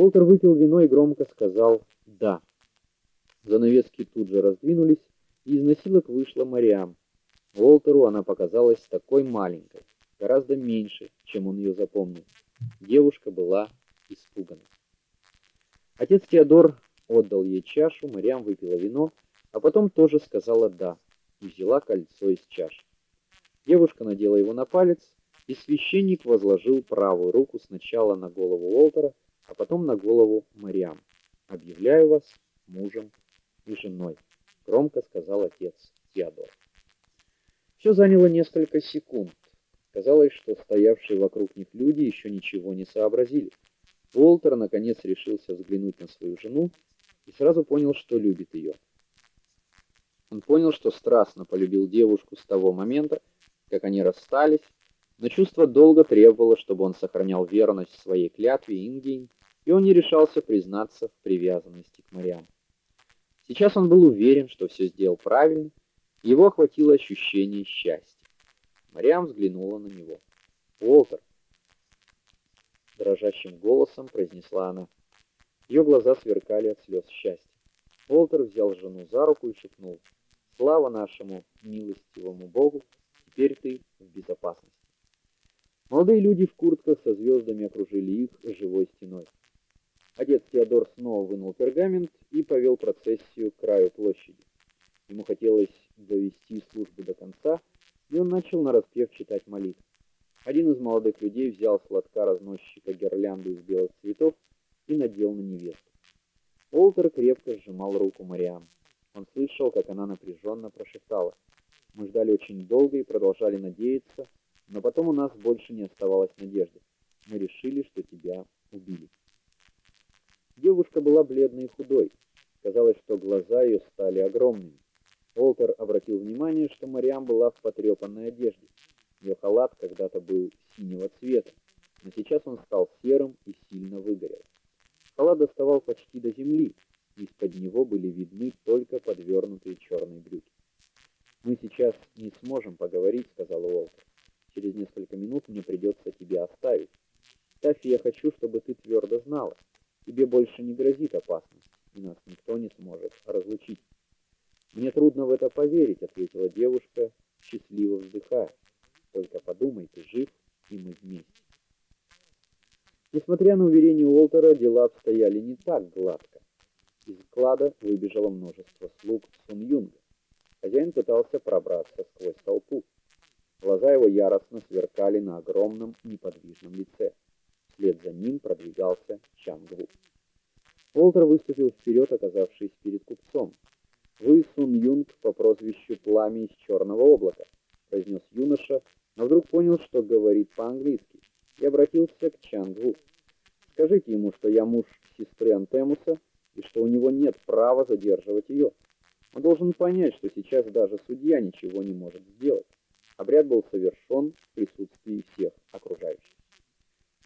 Уолтер выпил вино и громко сказал «да». Занавески тут же раздвинулись, и из носилок вышла Мариам. Уолтеру она показалась такой маленькой, гораздо меньше, чем он ее запомнил. Девушка была испугана. Отец Теодор отдал ей чашу, Мариам выпила вино, а потом тоже сказала «да» и взяла кольцо из чаши. Девушка надела его на палец, и священник возложил правую руку сначала на голову Уолтера, а потом на голову Мариам. Объявляю вас мужем и женой, громко сказал отец Теодор. Все заняло несколько секунд. Казалось, что стоявшие вокруг них люди еще ничего не сообразили. Уолтер наконец решился взглянуть на свою жену и сразу понял, что любит ее. Он понял, что страстно полюбил девушку с того момента, как они расстались, но чувство долга требовало, чтобы он сохранял верность своей клятве Ингейн, и он не решался признаться в привязанности к Мариам. Сейчас он был уверен, что все сделал правильно, его охватило ощущение счастья. Мариам взглянула на него. "Уолтер", дрожащим голосом произнесла она. Ее глаза сверкали от слез счастья. Уолтер взял жену за руку и шепнул: "Слава нашему милостивому Богу, теперь ты в безопасности". Молодые люди в куртках со звездами окружили их живой стеной. Отец Теодор снова вынул пергамент и повел процессию к краю площади. Ему хотелось довести службу до конца, и он начал нараспев читать молитву. Один из молодых людей взял с лотка разносчика гирлянду из белых цветов и надел на невесту. Олтер крепко сжимал руку Мариам. Он слышал, как она напряженно прошептала: "Мы ждали очень долго и продолжали надеяться, но потом у нас больше не оставалось надежды. Мы решили, что тебя убили". Девушка была бледной и худой. Казалось, что глаза ее стали огромными. Олтер обратил внимание, что Мариам была в потрепанной одежде. Ее халат когда-то был синего цвета, но сейчас он стал серым и сильно выгорел. Халат доставал почти до земли, и из-под него были видны только подвернутые черные брюки. Мы сейчас не сможем поговорить, сказал Уолтер. Через несколько минут мне придется тебя оставить. Тафи, я хочу, чтобы ты твердо больше не грозит опасность, и нас никто не сможет разлучить. Мне трудно в это поверить, ответила девушка, счастливо вздыхая. Только подумай, ты жив, и мы вместе. Несмотря на уверение Уолтера, дела обстояли не так гладко. Из склада выбежало множество слуг Сун Юнга. Хозяин пытался пробраться сквозь толпу. Глаза его яростно сверкали на огромном неподвижном лице. Вслед за ним продвигался Чангву. Уолтер выступил вперед, оказавшись перед купцом. Вы Сун Юнг по прозвищу Пламя из черного облака, произнес юноша, но вдруг понял, что говорит по-английски, и обратился к Чангву. Скажите ему, что я муж сестры Антемуса и что у него нет права задерживать ее. Он должен понять, что сейчас даже судья ничего не может сделать. Обряд был совершен в присутствии всех окружающих.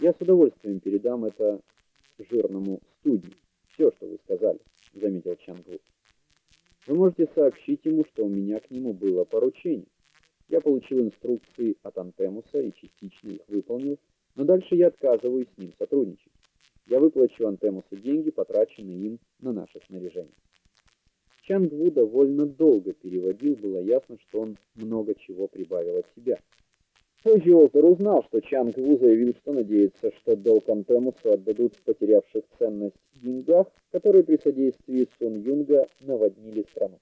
Я с удовольствием передам это жирному студию. Все, что вы сказали, заметил Чангву. Вы можете сообщить ему, что у меня к нему было поручение. Я получил инструкции от Антемуса и частично их выполнил, но дальше я отказываюсь с ним сотрудничать. Я выплачу Антемусу деньги, потраченные им на наше снаряжение. Чангву довольно долго переводил, было ясно, что он много чего прибавил от себя. Позже Олтер узнал, что Чанг Ву заявил, что надеется, что долг Антемусу отдадут потерявших ценность деньгах, которые при содействии Сун Юнга наводнили страну.